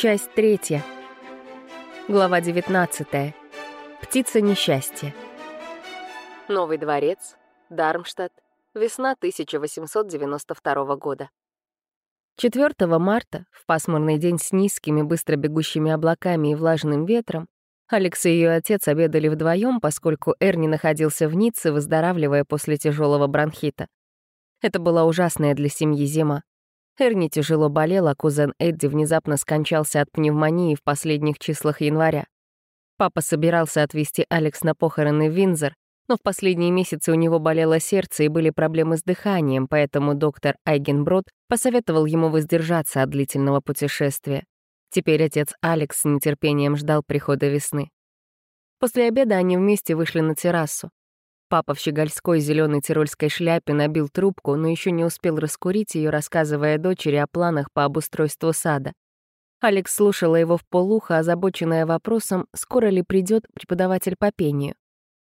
Часть третья. Глава 19. Птица несчастья. Новый дворец. Дармштадт. Весна 1892 года. 4 марта, в пасмурный день с низкими, быстро бегущими облаками и влажным ветром, Алекс и ее отец обедали вдвоем, поскольку Эрни находился в Ницце, выздоравливая после тяжелого бронхита. Это была ужасная для семьи зима. Эрни тяжело болел, а кузен Эдди внезапно скончался от пневмонии в последних числах января. Папа собирался отвезти Алекс на похороны в Винзор, но в последние месяцы у него болело сердце и были проблемы с дыханием, поэтому доктор Айгенброд посоветовал ему воздержаться от длительного путешествия. Теперь отец Алекс с нетерпением ждал прихода весны. После обеда они вместе вышли на террасу. Папа в щегольской зеленой тирольской шляпе набил трубку, но еще не успел раскурить ее, рассказывая дочери о планах по обустройству сада. Алекс слушала его в полухо, озабоченная вопросом, скоро ли придет преподаватель по пению.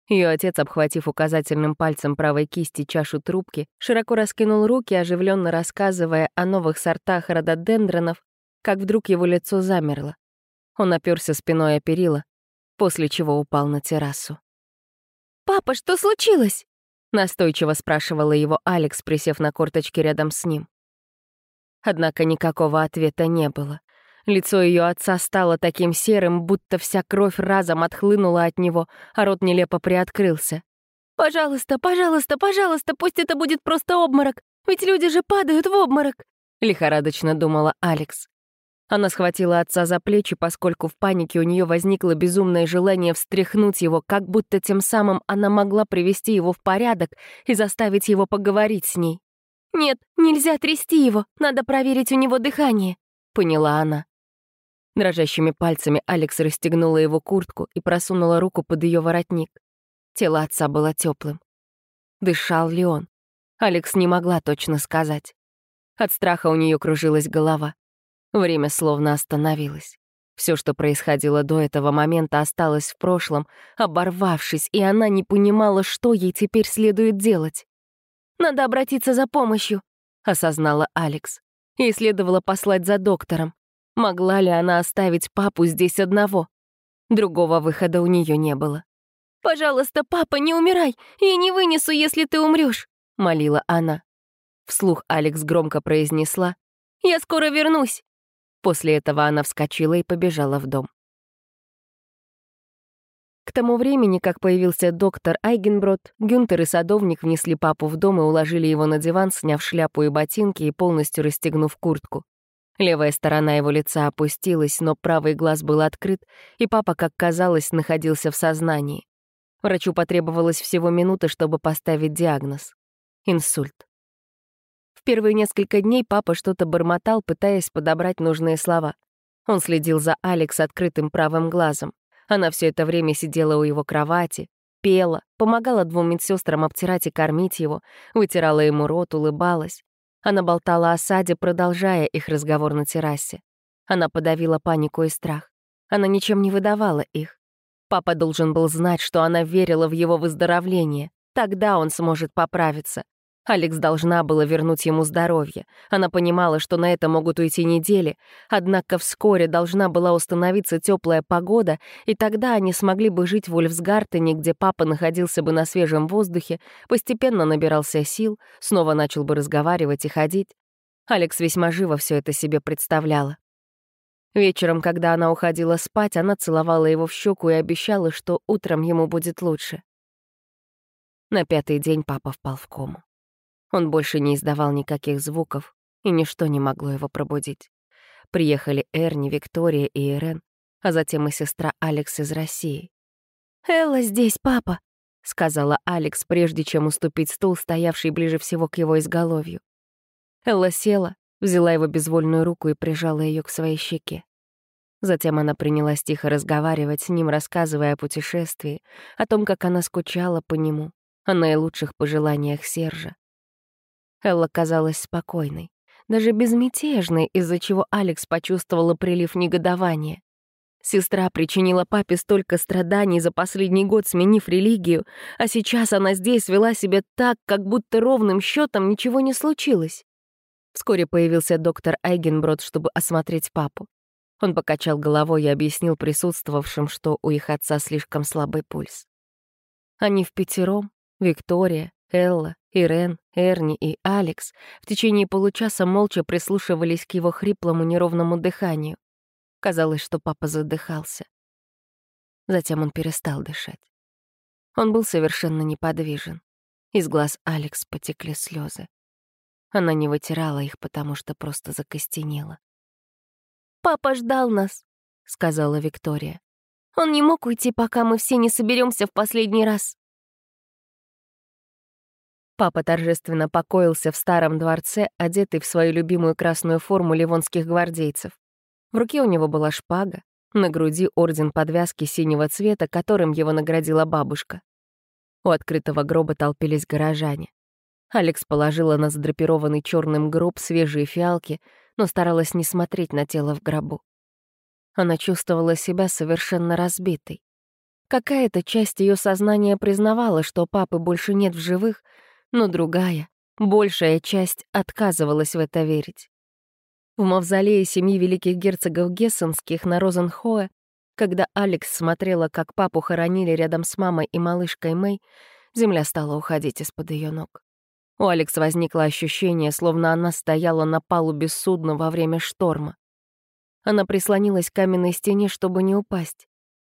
Ее отец, обхватив указательным пальцем правой кисти чашу трубки, широко раскинул руки, оживленно рассказывая о новых сортах рододендронов, как вдруг его лицо замерло. Он оперся спиной о перила, после чего упал на террасу. «Папа, что случилось?» — настойчиво спрашивала его Алекс, присев на корточки рядом с ним. Однако никакого ответа не было. Лицо ее отца стало таким серым, будто вся кровь разом отхлынула от него, а рот нелепо приоткрылся. «Пожалуйста, пожалуйста, пожалуйста, пусть это будет просто обморок, ведь люди же падают в обморок», — лихорадочно думала Алекс. Она схватила отца за плечи, поскольку в панике у нее возникло безумное желание встряхнуть его, как будто тем самым она могла привести его в порядок и заставить его поговорить с ней. «Нет, нельзя трясти его, надо проверить у него дыхание», — поняла она. Дрожащими пальцами Алекс расстегнула его куртку и просунула руку под ее воротник. Тело отца было теплым. Дышал ли он? Алекс не могла точно сказать. От страха у нее кружилась голова. Время словно остановилось. Все, что происходило до этого момента, осталось в прошлом, оборвавшись, и она не понимала, что ей теперь следует делать. «Надо обратиться за помощью», — осознала Алекс. Ей следовало послать за доктором. Могла ли она оставить папу здесь одного? Другого выхода у нее не было. «Пожалуйста, папа, не умирай! Я не вынесу, если ты умрешь, молила она. Вслух Алекс громко произнесла «Я скоро вернусь!» После этого она вскочила и побежала в дом. К тому времени, как появился доктор Айгенброд, Гюнтер и садовник внесли папу в дом и уложили его на диван, сняв шляпу и ботинки и полностью расстегнув куртку. Левая сторона его лица опустилась, но правый глаз был открыт, и папа, как казалось, находился в сознании. Врачу потребовалось всего минуты, чтобы поставить диагноз — инсульт. Первые несколько дней папа что-то бормотал, пытаясь подобрать нужные слова. Он следил за Алекс открытым правым глазом. Она все это время сидела у его кровати, пела, помогала двум медсестрам обтирать и кормить его, вытирала ему рот, улыбалась. Она болтала о саде, продолжая их разговор на террасе. Она подавила панику и страх. Она ничем не выдавала их. Папа должен был знать, что она верила в его выздоровление. Тогда он сможет поправиться. Алекс должна была вернуть ему здоровье. Она понимала, что на это могут уйти недели, однако вскоре должна была установиться теплая погода, и тогда они смогли бы жить в Ульфсгартене, где папа находился бы на свежем воздухе, постепенно набирался сил, снова начал бы разговаривать и ходить. Алекс весьма живо все это себе представляла. Вечером, когда она уходила спать, она целовала его в щеку и обещала, что утром ему будет лучше. На пятый день папа впал в кому. Он больше не издавал никаких звуков, и ничто не могло его пробудить. Приехали Эрни, Виктория и Ирен, а затем и сестра Алекс из России. «Элла здесь, папа», — сказала Алекс, прежде чем уступить стул, стоявший ближе всего к его изголовью. Элла села, взяла его безвольную руку и прижала ее к своей щеке. Затем она принялась тихо разговаривать с ним, рассказывая о путешествии, о том, как она скучала по нему, о наилучших пожеланиях Сержа. Элла казалась спокойной, даже безмятежной, из-за чего Алекс почувствовала прилив негодования. Сестра причинила папе столько страданий за последний год, сменив религию, а сейчас она здесь вела себя так, как будто ровным счетом ничего не случилось. Вскоре появился доктор Айгенброд, чтобы осмотреть папу. Он покачал головой и объяснил присутствовавшим, что у их отца слишком слабый пульс. Они в пятером, Виктория, Элла, Ирен, Эрни и Алекс, в течение получаса молча прислушивались к его хриплому неровному дыханию. Казалось, что папа задыхался. Затем он перестал дышать. Он был совершенно неподвижен. Из глаз Алекс потекли слезы. Она не вытирала их, потому что просто закостенела. «Папа ждал нас», — сказала Виктория. «Он не мог уйти, пока мы все не соберемся в последний раз». Папа торжественно покоился в старом дворце, одетый в свою любимую красную форму ливонских гвардейцев. В руке у него была шпага, на груди орден подвязки синего цвета, которым его наградила бабушка. У открытого гроба толпились горожане. Алекс положила на задрапированный черным гроб свежие фиалки, но старалась не смотреть на тело в гробу. Она чувствовала себя совершенно разбитой. Какая-то часть ее сознания признавала, что папы больше нет в живых, но другая, большая часть отказывалась в это верить. В мавзолее семьи великих герцогов Гессенских на Розенхоэ, когда Алекс смотрела, как папу хоронили рядом с мамой и малышкой Мэй, земля стала уходить из-под ее ног. У Алекс возникло ощущение, словно она стояла на палубе судна во время шторма. Она прислонилась к каменной стене, чтобы не упасть.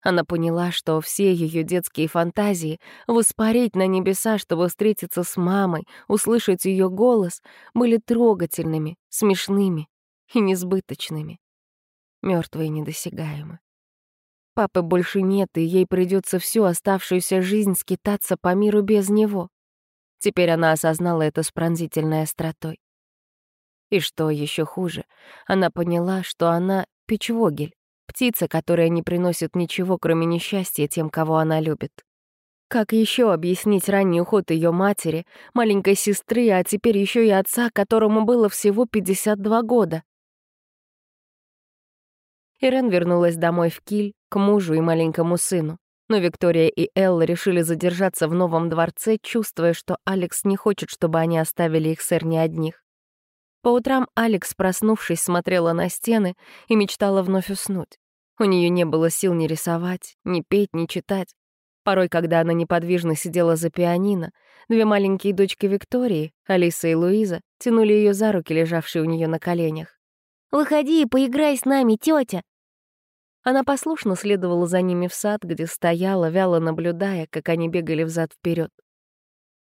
Она поняла, что все ее детские фантазии воспарить на небеса, чтобы встретиться с мамой, услышать ее голос, были трогательными, смешными и несбыточными. Мертвые недосягаемы. Папы больше нет, и ей придется всю оставшуюся жизнь скитаться по миру без него. Теперь она осознала это с пронзительной остротой. И что еще хуже, она поняла, что она — печвогель, птица, которая не приносит ничего, кроме несчастья тем, кого она любит. Как еще объяснить ранний уход ее матери, маленькой сестры, а теперь еще и отца, которому было всего 52 года? Ирен вернулась домой в Киль, к мужу и маленькому сыну. Но Виктория и Элла решили задержаться в новом дворце, чувствуя, что Алекс не хочет, чтобы они оставили их с Эрни одних. По утрам Алекс, проснувшись, смотрела на стены и мечтала вновь уснуть. У нее не было сил ни рисовать, ни петь, ни читать. Порой, когда она неподвижно сидела за пианино, две маленькие дочки Виктории, Алиса и Луиза, тянули ее за руки, лежавшие у нее на коленях. «Выходи и поиграй с нами, тетя!» Она послушно следовала за ними в сад, где стояла, вяло наблюдая, как они бегали взад вперед.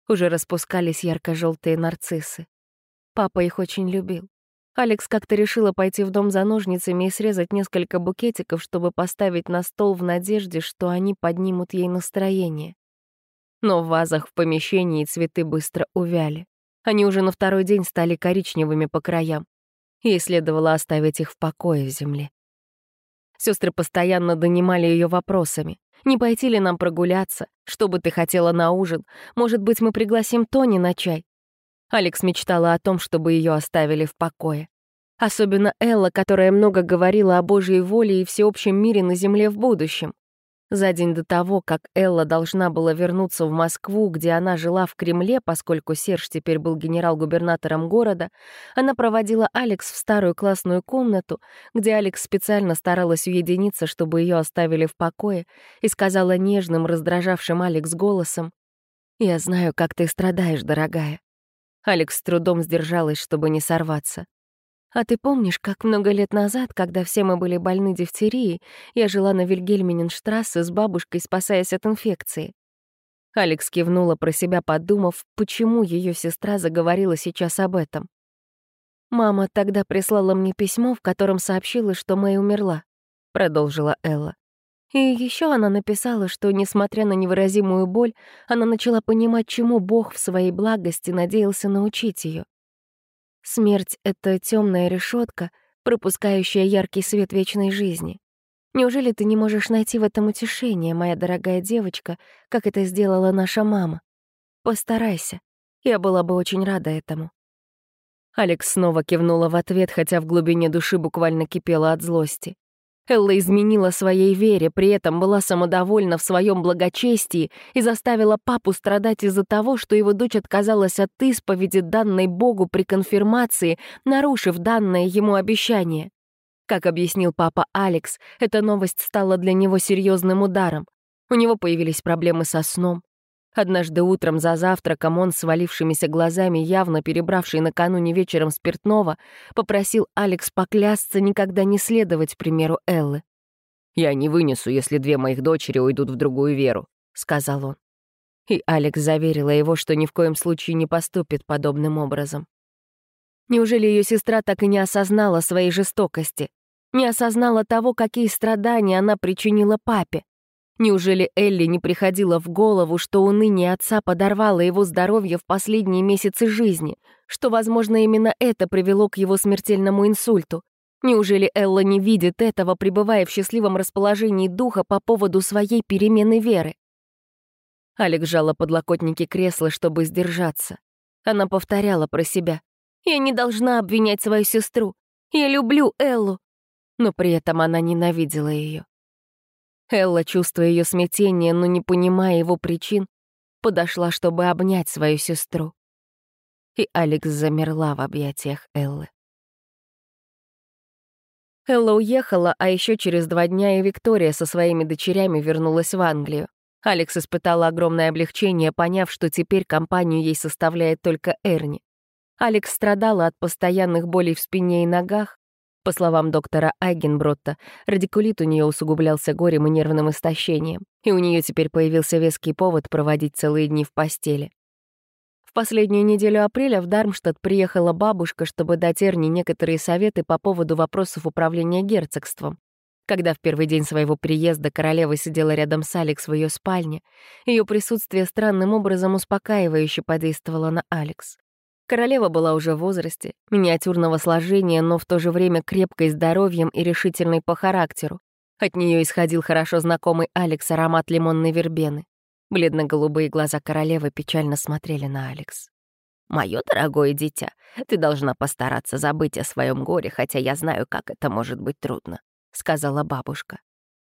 Уже распускались ярко-желтые нарциссы. Папа их очень любил. Алекс как-то решила пойти в дом за ножницами и срезать несколько букетиков, чтобы поставить на стол в надежде, что они поднимут ей настроение. Но в вазах в помещении цветы быстро увяли. Они уже на второй день стали коричневыми по краям. Ей следовало оставить их в покое в земле. Сестры постоянно донимали ее вопросами. Не пойти ли нам прогуляться? Что бы ты хотела на ужин? Может быть, мы пригласим Тони на чай? Алекс мечтала о том, чтобы ее оставили в покое. Особенно Элла, которая много говорила о Божьей воле и всеобщем мире на Земле в будущем. За день до того, как Элла должна была вернуться в Москву, где она жила в Кремле, поскольку Серж теперь был генерал-губернатором города, она проводила Алекс в старую классную комнату, где Алекс специально старалась уединиться, чтобы ее оставили в покое, и сказала нежным, раздражавшим Алекс голосом, «Я знаю, как ты страдаешь, дорогая». Алекс с трудом сдержалась, чтобы не сорваться. А ты помнишь, как много лет назад, когда все мы были больны дифтерией, я жила на Вильгельминенштрассе с бабушкой, спасаясь от инфекции?» Алекс кивнула про себя, подумав, почему ее сестра заговорила сейчас об этом. «Мама тогда прислала мне письмо, в котором сообщила, что Мэй умерла», — продолжила Элла. И еще она написала, что, несмотря на невыразимую боль, она начала понимать, чему Бог в своей благости надеялся научить ее. Смерть — это темная решетка, пропускающая яркий свет вечной жизни. Неужели ты не можешь найти в этом утешение, моя дорогая девочка, как это сделала наша мама? Постарайся. Я была бы очень рада этому. Алекс снова кивнула в ответ, хотя в глубине души буквально кипела от злости. Элла изменила своей вере, при этом была самодовольна в своем благочестии и заставила папу страдать из-за того, что его дочь отказалась от исповеди, данной Богу при конфирмации, нарушив данное ему обещание. Как объяснил папа Алекс, эта новость стала для него серьезным ударом. У него появились проблемы со сном. Однажды утром за завтраком он, с валившимися глазами, явно перебравший накануне вечером спиртного, попросил Алекс поклясться никогда не следовать примеру Эллы. «Я не вынесу, если две моих дочери уйдут в другую веру», — сказал он. И Алекс заверила его, что ни в коем случае не поступит подобным образом. Неужели ее сестра так и не осознала своей жестокости? Не осознала того, какие страдания она причинила папе? Неужели Элли не приходило в голову, что уныние отца подорвало его здоровье в последние месяцы жизни, что, возможно, именно это привело к его смертельному инсульту? Неужели Элла не видит этого, пребывая в счастливом расположении духа по поводу своей перемены веры? Алик сжала подлокотники кресла, чтобы сдержаться. Она повторяла про себя. «Я не должна обвинять свою сестру. Я люблю Эллу». Но при этом она ненавидела ее. Элла, чувствуя ее смятение, но не понимая его причин, подошла, чтобы обнять свою сестру. И Алекс замерла в объятиях Эллы. Элла уехала, а еще через два дня и Виктория со своими дочерями вернулась в Англию. Алекс испытала огромное облегчение, поняв, что теперь компанию ей составляет только Эрни. Алекс страдала от постоянных болей в спине и ногах, по словам доктора Айгенбротта, радикулит у нее усугублялся горем и нервным истощением, и у нее теперь появился веский повод проводить целые дни в постели. В последнюю неделю апреля в Дармштадт приехала бабушка, чтобы дать Эрни некоторые советы по поводу вопросов управления герцогством. Когда в первый день своего приезда королева сидела рядом с Алекс в ее спальне, ее присутствие странным образом успокаивающе подействовало на Алекс. Королева была уже в возрасте, миниатюрного сложения, но в то же время крепкой здоровьем и решительной по характеру. От нее исходил хорошо знакомый Алекс аромат лимонной вербены. Бледно-голубые глаза королевы печально смотрели на Алекс. «Мое дорогое дитя, ты должна постараться забыть о своем горе, хотя я знаю, как это может быть трудно», — сказала бабушка.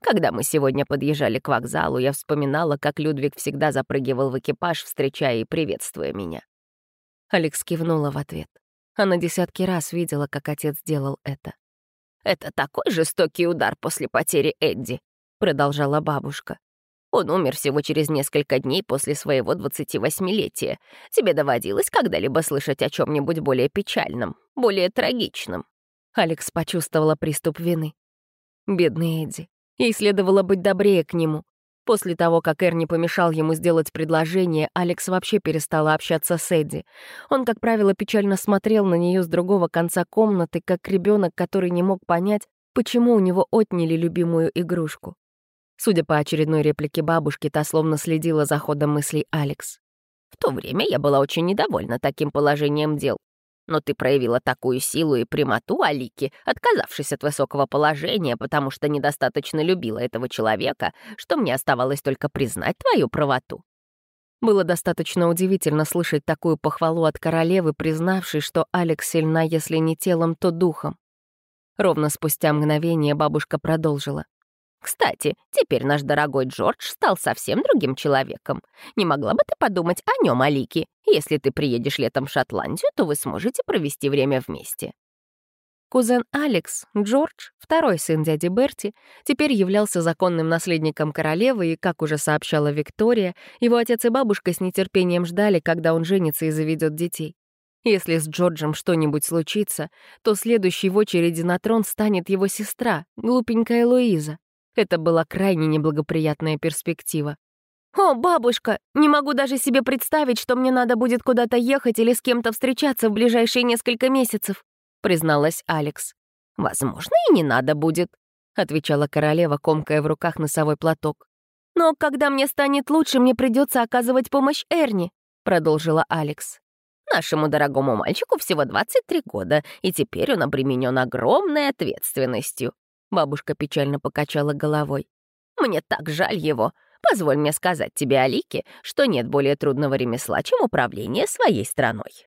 Когда мы сегодня подъезжали к вокзалу, я вспоминала, как Людвиг всегда запрыгивал в экипаж, встречая и приветствуя меня. Алекс кивнула в ответ. Она десятки раз видела, как отец делал это. «Это такой жестокий удар после потери Эдди», — продолжала бабушка. «Он умер всего через несколько дней после своего 28-летия. Тебе доводилось когда-либо слышать о чем нибудь более печальном, более трагичном?» Алекс почувствовала приступ вины. Бедный Эдди. Ей следовало быть добрее к нему. После того, как Эрни помешал ему сделать предложение, Алекс вообще перестала общаться с Эдди. Он, как правило, печально смотрел на нее с другого конца комнаты, как ребенок, который не мог понять, почему у него отняли любимую игрушку. Судя по очередной реплике бабушки, та словно следила за ходом мыслей Алекс. «В то время я была очень недовольна таким положением дел. Но ты проявила такую силу и прямоту, Алики, отказавшись от высокого положения, потому что недостаточно любила этого человека, что мне оставалось только признать твою правоту. Было достаточно удивительно слышать такую похвалу от королевы, признавшей, что Алекс сильна, если не телом, то духом. Ровно спустя мгновение бабушка продолжила. Кстати, теперь наш дорогой Джордж стал совсем другим человеком. Не могла бы ты подумать о нем, Алики? Если ты приедешь летом в Шотландию, то вы сможете провести время вместе». Кузен Алекс, Джордж, второй сын дяди Берти, теперь являлся законным наследником королевы, и, как уже сообщала Виктория, его отец и бабушка с нетерпением ждали, когда он женится и заведет детей. Если с Джорджем что-нибудь случится, то следующей в очереди на трон станет его сестра, глупенькая Луиза. Это была крайне неблагоприятная перспектива. «О, бабушка, не могу даже себе представить, что мне надо будет куда-то ехать или с кем-то встречаться в ближайшие несколько месяцев», призналась Алекс. «Возможно, и не надо будет», отвечала королева, комкая в руках носовой платок. «Но когда мне станет лучше, мне придется оказывать помощь Эрни», продолжила Алекс. Нашему дорогому мальчику всего 23 года, и теперь он обременен огромной ответственностью. Бабушка печально покачала головой. «Мне так жаль его. Позволь мне сказать тебе, Алике, что нет более трудного ремесла, чем управление своей страной».